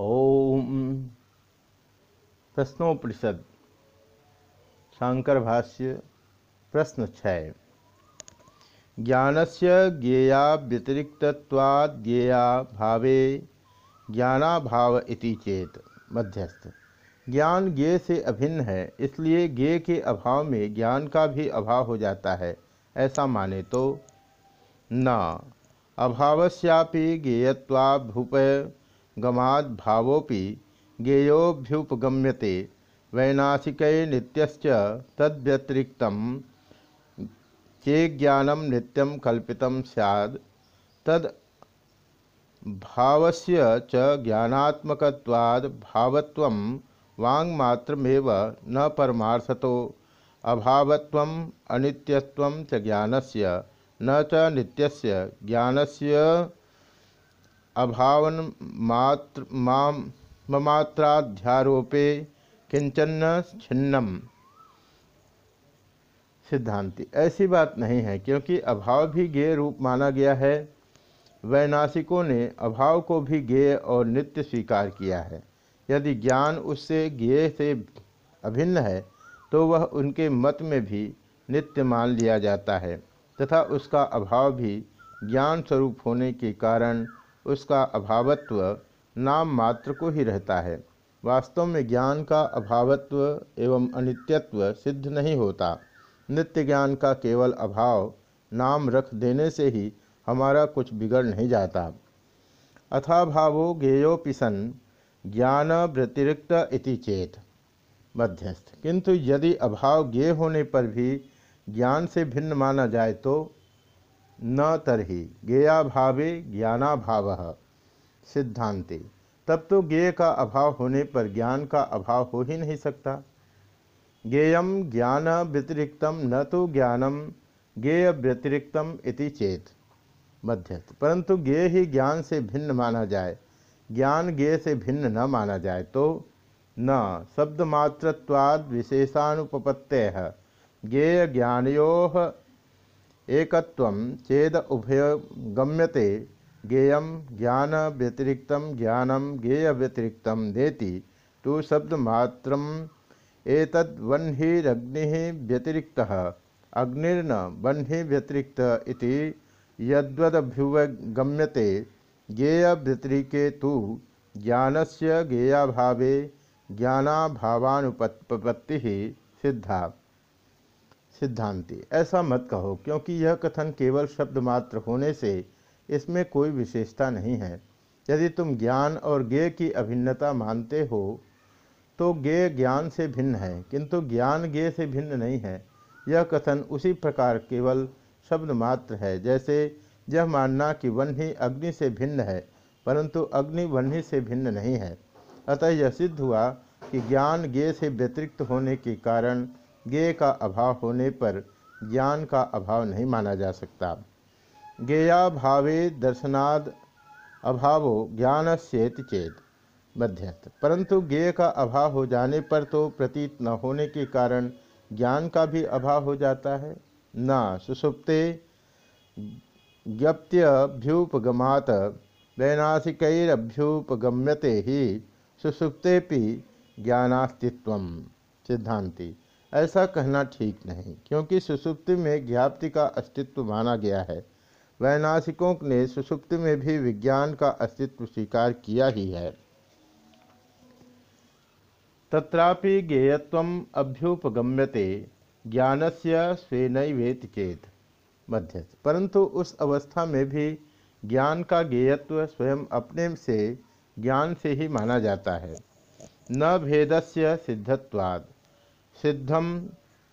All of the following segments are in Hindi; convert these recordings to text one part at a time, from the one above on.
ओम। प्रश्नोपनिषद शांकर भाष्य प्रश्न छय ज्ञानस्य ज्ञेया व्यतिरिक्तवाद ज्ञेया भावे ज्ञानाभाव इति चेत मध्यस्थ। ज्ञान ज्ञे से अभिन्न है, इसलिए ज्ञे के अभाव में ज्ञान का भी अभाव हो जाता है, ऐसा माने तो न। अभावस्यापि ज्ञेयत्वाभूपय गमाद भावोपि ज्ञेयोभ्युपगम्यते वैनाशिक नित्यश्च तद्व्यतिरिक्तं चेज्ञानं नित्यं कल्पितं स्यात् तद भावस्य च ज्ञानात्मकत्वाद् भावत्वं वाङ्मात्रमेव न परमार्थतो, अभावत्वम् अनित्यत्वं च ज्ञानस्य, न च नित्यस्य ज्ञानस्य अभावन मात्र माम ममात्राध्यारोपे किंचन छिन्नम। सिद्धांति। ऐसी बात नहीं है, क्योंकि अभाव भी गेय रूप माना गया है। वैनाशिकों ने अभाव को भी गेय और नित्य स्वीकार किया है। यदि ज्ञान उससे गेय से अभिन्न है तो वह उनके मत में भी नित्य मान लिया जाता है, तथा उसका अभाव भी ज्ञान स्वरूप होने के कारण उसका अभावत्व नाम मात्र को ही रहता है। वास्तव में ज्ञान का अभावत्व एवं अनित्यत्व सिद्ध नहीं होता। नित्य ज्ञान का केवल अभाव नाम रख देने से ही हमारा कुछ बिगड़ नहीं जाता। अथाभावो गेयोपिसन ज्ञान व्यतिरिक्त इति चेत। मध्यस्थ। किंतु यदि अभाव ज्ञेय होने पर भी ज्ञान से भिन्न माना जाए तो न तरही ज्ञेयाभावे ज्ञानाभाव सिद्धांति तब तो ज्ञेय का अभाव होने पर ज्ञान का अभाव हो ही नहीं सकता। ज्ञेयम ज्ञान व्यतिरिक्तम न तो ज्ञानम ज्ञेय व्यतिरिक्तम इति चेत मध्यस्थ। परंतु ज्ञेय ही ज्ञान से भिन्न माना जाए, ज्ञान ज्ञेय से भिन्न न माना जाए तो न। शब्दमात्रवाद विशेषानुपत्ते ज्ञेय ज्ञानो एक चेद उभय गम्यते ज्ञेय ज्ञान व्यतिरिक्त ज्ञानम ज्ञेय व्यतिरिक्त देति तो शब्दमात्र एतद्वह्निरग्नि व्यतिरिक्त, अग्निर्न वह्नि व्यतिरिक्त इति यद्वदभ्युगम्यते ज्ञेय व्यतिरिके तो ज्ञानस्य ज्ञेयाभावे ज्ञानाभावानुपत्ति सिद्धा। सिद्धांति। ऐसा मत कहो, क्योंकि यह कथन केवल शब्द मात्र होने से इसमें कोई विशेषता नहीं है। यदि तुम ज्ञान और ज्ञेय की अभिन्नता मानते हो तो ज्ञेय ज्ञान से भिन्न है, किंतु ज्ञान ज्ञेय से भिन्न नहीं है। यह कथन उसी प्रकार केवल शब्द मात्र है, जैसे यह मानना कि वन्ही अग्नि से भिन्न है, परंतु अग्नि वन्ही से भिन्न नहीं है। अतः यह सिद्ध हुआ कि ज्ञान ज्ञेय से व्यतिरिक्त होने के कारण ज्ञेय का अभाव होने पर ज्ञान का अभाव नहीं माना जा सकता। ज्ञेयाभावे दर्शनाद अभावो ज्ञान सेत चेत। मध्यस्थ परंतु ज्ञेय का अभाव हो जाने पर तो प्रतीत न होने के कारण ज्ञान का भी अभाव हो जाता है। न सुसुप्ते ज्ञप्त्यभ्युपगमात वैनाशिकैरभ्युपगम्यते ही सुसुप्तेपि ज्ञानास्तित्व। सिद्धांति। ऐसा कहना ठीक नहीं, क्योंकि सुसुप्ति में ज्ञाप्ति का अस्तित्व माना गया है। वैनाशिकों ने सुसुप्ति में भी विज्ञान का अस्तित्व स्वीकार किया ही है। तत्रापि ज्ञेयत्व अभ्युपगम्यते ज्ञान से स्वेनवेत चेत मध्य परंतु उस अवस्था में भी ज्ञान का ज्ञेयत्व स्वयं अपने से, ज्ञान से ही माना जाता है। न भेदस्य सिद्धत्वाद सिद्धम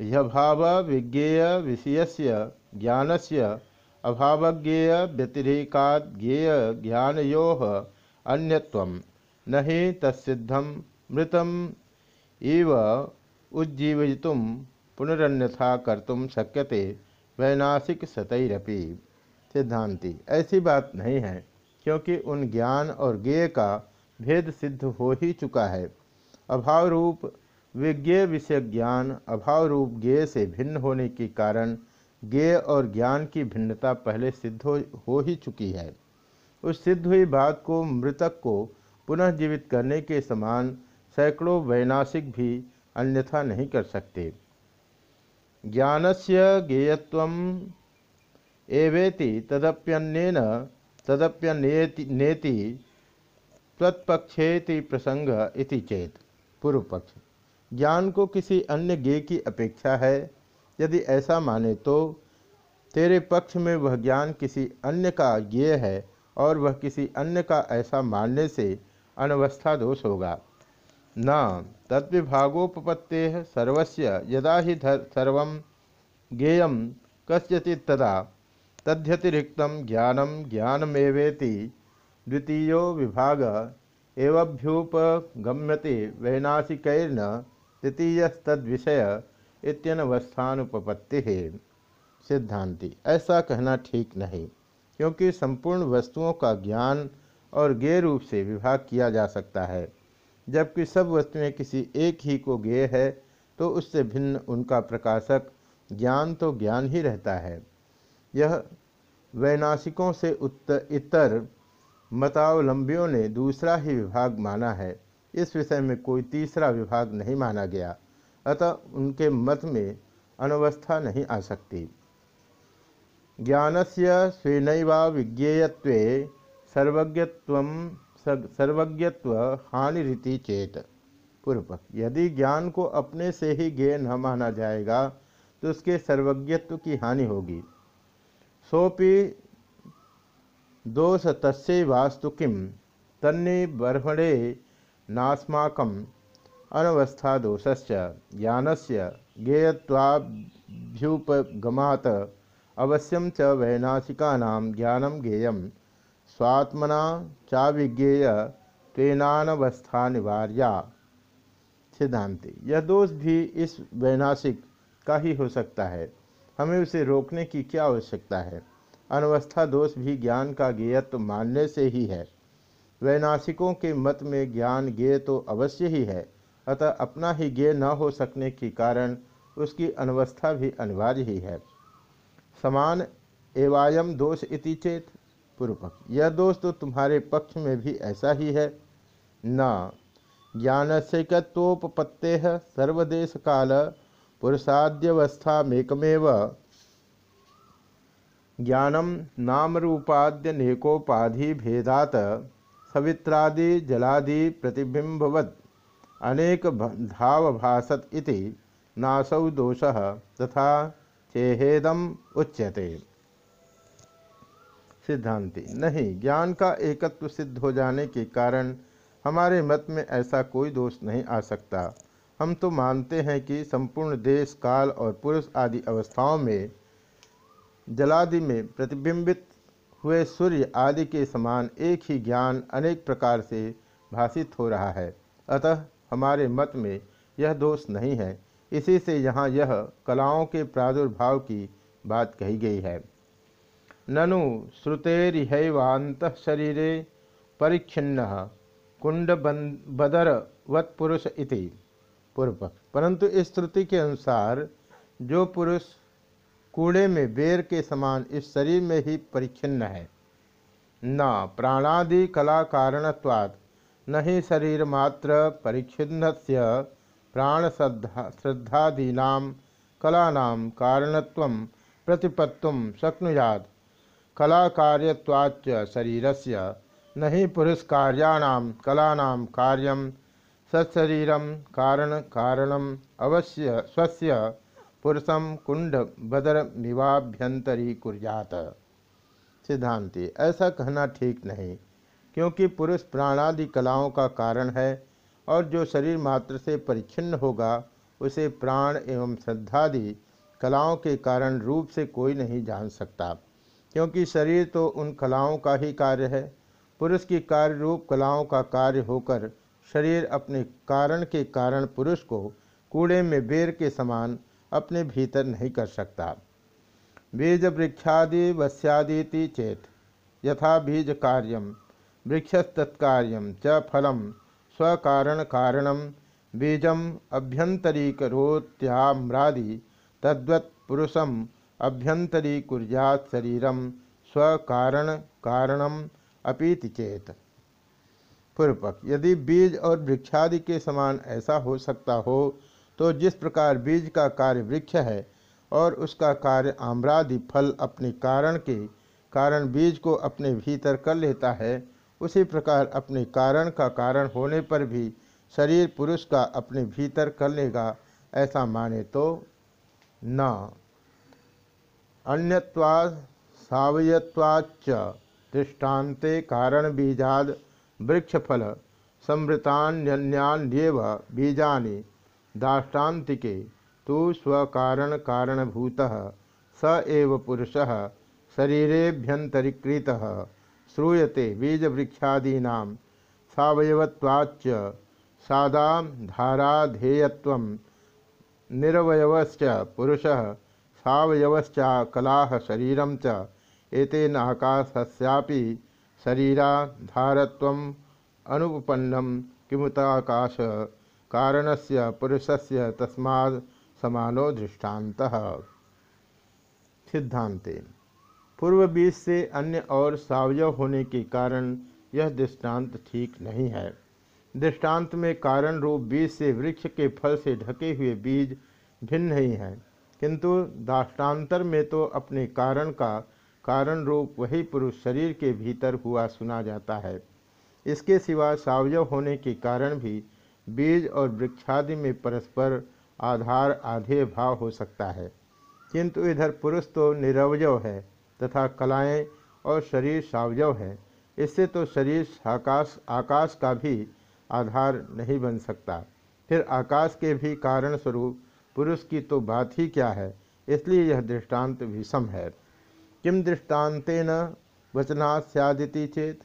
यभाव विज्ञेय विषय से ज्ञान से अभावज्ञेय व्यतिरेका ज्ञेय ज्ञानो अन्यत्व। न ही तत्सिद्धम मृतम इव उज्जीवित पुनरन्यथा कर्तुम शक्यते वैनाशिक सतरपि सिद्धांति। ऐसी बात नहीं है, क्योंकि उन ज्ञान और ज्ञेय का भेद सिद्ध हो ही चुका है। अभाव रूप विज्ञेय विषय ज्ञान अभाव रूप ज्ञेय से भिन्न होने के कारण ज्ञेय और ज्ञान की भिन्नता पहले सिद्ध हो, हो चुकी है। उस सिद्ध हुई बात को मृतक को पुनः जीवित करने के समान सैकड़ों वैनाशिक भी अन्यथा नहीं कर सकते। ज्ञान से ज्ञेयत्व एवेति तदप्यन्नेन तदप्यन्नेति नेति तत्पक्षेति प्रसंग इति चेत। पूर्व पक्ष ज्ञान को किसी अन्य ज्ञ की अपेक्षा है। यदि ऐसा माने तो तेरे पक्ष में वह ज्ञान किसी अन्य का ज्ञेय है और वह किसी अन्य का ऐसा मानने से अनवस्था दोष होगा। न तद्विभागोपत्ते सर्वस्य यदा ही सर्व ज्ञेय कस्यचि तदा तद्यतिरिक्त ज्ञानम ज्ञानमेवेति द्वितीयो विभाग एवभ्युपगम्यते वैनाशिकैर्न तृतीयस्तद्विषय इत्यनवस्थानुपपत्ति। है सिद्धांति। ऐसा कहना ठीक नहीं, क्योंकि संपूर्ण वस्तुओं का ज्ञान और गे रूप से विभाग किया जा सकता है। जबकि सब वस्तुएँ किसी एक ही को गेय है तो उससे भिन्न उनका प्रकाशक ज्ञान तो ज्ञान ही रहता है। यह वैनाशिकों से उत्तर इतर मतावलंबियों ने दूसरा ही विभाग माना है। इस विषय में कोई तीसरा विभाग नहीं माना गया, अतः उनके मत में अनवस्था नहीं आ सकती। ज्ञान से स्वेनवा विज्ञेयत्व सर्वज्ञत्व सर्वज्ञत्व हानिरीति चेत। पूर्व, यदि ज्ञान को अपने से ही ज्ञेय न माना जाएगा तो उसके सर्वज्ञत्व की हानि होगी। सोपि दोष तस्य वास्तु किम तन्ने बर्हणे अनवस्था दोषस्य ज्ञान से ज्ञेयवाभ्युपगमात अवश्यम च वैनाशिका ज्ञान ज्ञेय स्वात्मना चाविज्ञेय तेनावस्था निवार्या सिद्धांति, यह दोष भी इस वैनाशिक का ही हो सकता है। हमें उसे रोकने की क्या आवश्यकता है? अनवस्था दोष भी ज्ञान का ज्ञेयत्व मानने से ही है। वैनाशिकों के मत में ज्ञान ज्ञेय तो अवश्य ही है, अतः अपना ही ज्ञ न हो सकने के कारण उसकी अनवस्था भी अनिवार्य ही है। समान एवायम दोष इति चेत पूर्व पक्ष यह दोष तो तुम्हारे पक्ष में भी ऐसा ही है। न ज्ञान से कत्वोपत्ते सर्वदेश काल पुरुषाद्यवस्था मेकमेव ज्ञानम नाम रूपाद्य नेकोपाधि भेदात सवित्रादि जलादि प्रतिबिंबवत् अनेक धाव भाषत इति नासौ दोष तथा चेहेदम उच्यते। सिद्धांति, नहीं, ज्ञान का एकत्व सिद्ध हो जाने के कारण हमारे मत में ऐसा कोई दोष नहीं आ सकता। हम तो मानते हैं कि संपूर्ण देश, काल और पुरुष आदि अवस्थाओं में, जलादि में प्रतिबिंबित हुए सूर्य आदि के समान एक ही ज्ञान अनेक प्रकार से भाषित हो रहा है। अतः हमारे मत में यह दोष नहीं है। इसी से यहाँ यह कलाओं के प्रादुर्भाव की बात कही गई है। ननु श्रुतेरिहैवांत शरीरे परिच्छिन्न कुंड बदर वत पुरुष इति। पूर्व। परंतु इस श्रुति के अनुसार जो पुरुष कूड़े में बेर के समान इस शरीर में ही परिच्छिन्न है। न प्राणादि कला कारणत्वात् न ही शरीर मात्र परिच्छिन्न से प्राण श्रद्धा श्रद्धादीना कलाना कारणत्व प्रतिपत्तुम शक्नुयाद कला कार्यवाच्च शरीर से न ही पुरुष कार्याण कलाना कार्य सत्शरीर कारण कारणम अवश्य स्वस्य पुरुषम कुंड बदर मिवाभ्यंतरी कुर्यात। सिद्धांति, ऐसा कहना ठीक नहीं, क्योंकि पुरुष प्राणादि कलाओं का कारण है, और जो शरीर मात्र से परिच्छिन्न होगा, उसे प्राण एवं श्रद्धादि कलाओं के कारण रूप से कोई नहीं जान सकता, क्योंकि शरीर तो उन कलाओं का ही कार्य है। पुरुष की कार्य रूप कलाओं का कार्य होकर शरीर अपने कारण के कारण पुरुष को कूड़े में बेर के समान अपने भीतर नहीं कर सकता। बीज वृक्षादि वस्यादीति चेत यथा बीज कार्यम वृक्षस्तत्कार्य च फल स्वकारण कारण बीज अभ्यंतरीकरोत्याम्रादि तद्वत् पुरुषम अभ्यंतरीकुर्यात् शरीर स्वकारण कारणम अपीति चेत। पूर्व पक्ष यदि बीज और वृक्षादि के समान ऐसा हो सकता हो तो जिस प्रकार बीज का कार्य वृक्ष है और उसका कार्य आम्रादि फल अपने कारण के कारण बीज को अपने भीतर कर लेता है, उसी प्रकार अपने कारण का कारण होने पर भी शरीर पुरुष का अपने भीतर कर लेगा, ऐसा माने तो न। अन्यवाद सावयत्वाच्च दृष्टान्ते कारण बीजाद वृक्षफल समृतान्यन्यान्येव बीजानि। दाष्टान्तिके तो स्वकारण कारणभूतः स एव पुरुषः, शरीरेभ्यन्तरीकृत, श्रूयते बीजवृक्षादीना, सवयवत्वाच्च, सादा धाराधेयत्वं, निरवयवश्च पुरुषः सावयवश्चा कलाः शरीरं च, एतेन आकाशस्यापि शरीराधारत्वम् अनुपन्नं किमुताकाश। कारणस्य पुरुषस्य तस्माद् समानो दृष्टान्तः। सिद्धांते। पूर्व बीज से अन्य और सावयव होने के कारण यह दृष्टांत ठीक नहीं है। दृष्टांत में कारण रूप बीज से वृक्ष के फल से ढके हुए बीज भिन्न नहीं है। किंतु दाष्टान्तर में तो अपने कारण का कारण रूप वही पुरुष शरीर के भीतर हुआ सुना जाता है। इसके सिवा सावयव होने के कारण भी बीज और वृक्षादि में परस्पर आधार आधे भाव हो सकता है। किंतु इधर पुरुष तो निरवयव है तथा कलाएँ और शरीर सावयव है। इससे तो शरीर आकाश आकाश का भी आधार नहीं बन सकता। फिर आकाश के भी कारण स्वरूप पुरुष की तो बात ही क्या है? इसलिए यह दृष्टांत विषम है। किम दृष्टान्तेन वचनात् सदिति चेत?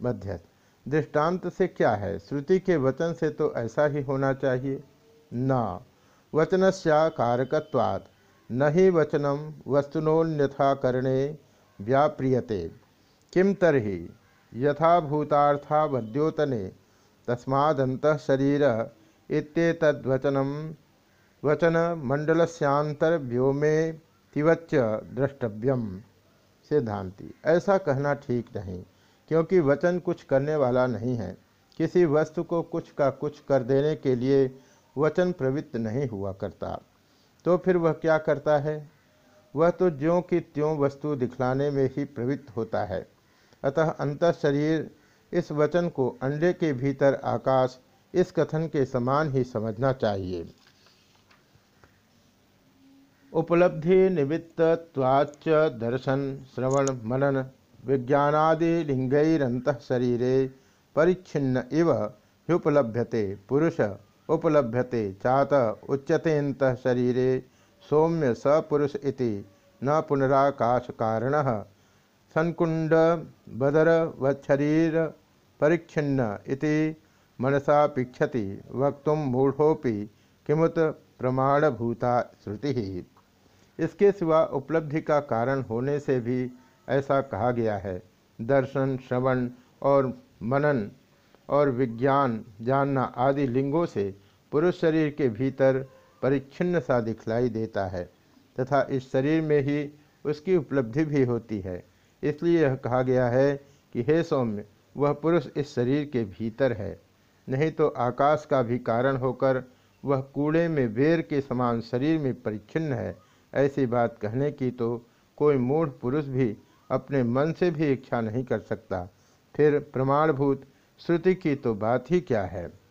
मध्य दृष्टांत से क्या है? श्रुति के वचन से तो ऐसा ही होना चाहिए। न। वचनस्या कारकत्वात् न ही वचनम वस्तुनोन्यथाकरणे व्याप्रियते। किम तरी यथाभूतार्थावद्योतने। तस्मादंत शरीर इत्येतद्वचनम वचन मंडलस्यांतर्व्योमे तिवच्च द्रष्टव्यम। सिद्धांति ऐसा कहना ठीक नहीं। क्योंकि वचन कुछ करने वाला नहीं है। किसी वस्तु को कुछ का कुछ कर देने के लिए वचन प्रवृत्त नहीं हुआ करता। तो फिर वह क्या करता है? वह तो ज्यों की त्यों वस्तु दिखलाने में ही प्रवृत्त होता है। अतः अंत शरीर इस वचन को अंडे के भीतर आकाश, इस कथन के समान ही समझना चाहिए। उपलब्धि निमित्तवाच दर्शन, श्रवण, मनन विज्ञानादि लिंगैरंत शरीरे परिच्छिन्न इव ह्युपलभ्यते। पुरुष उपलभ्यते चात उच्यतेत शरीरे सौम्य सपुरुष न पुनराकाश कारण सनकुंड बदर वरीर परिच्छिन्न मनसा वक्त मूढ़ोपि किमुत प्रमाणभूता श्रुति। इसके सिवा उपलब्धि का कारण होने से भी ऐसा कहा गया है। दर्शन, श्रवण और मनन और विज्ञान जानना आदि लिंगों से पुरुष शरीर के भीतर परिच्छिन्न सा दिखलाई देता है तथा इस शरीर में ही उसकी उपलब्धि भी होती है। इसलिए यह कहा गया है कि हे सौम्य, वह पुरुष इस शरीर के भीतर है। नहीं तो आकाश का भी कारण होकर वह कूड़े में बेर के समान शरीर में परिच्छिन्न है। ऐसी बात कहने की तो कोई मूढ़ पुरुष भी अपने मन से भी इच्छा नहीं कर सकता। फिर प्रमाणभूत श्रुति की तो बात ही क्या है?